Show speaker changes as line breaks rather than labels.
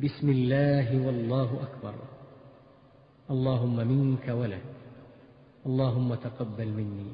بسم الله والله أكبر. اللهم منك ولك. اللهم تقبل مني.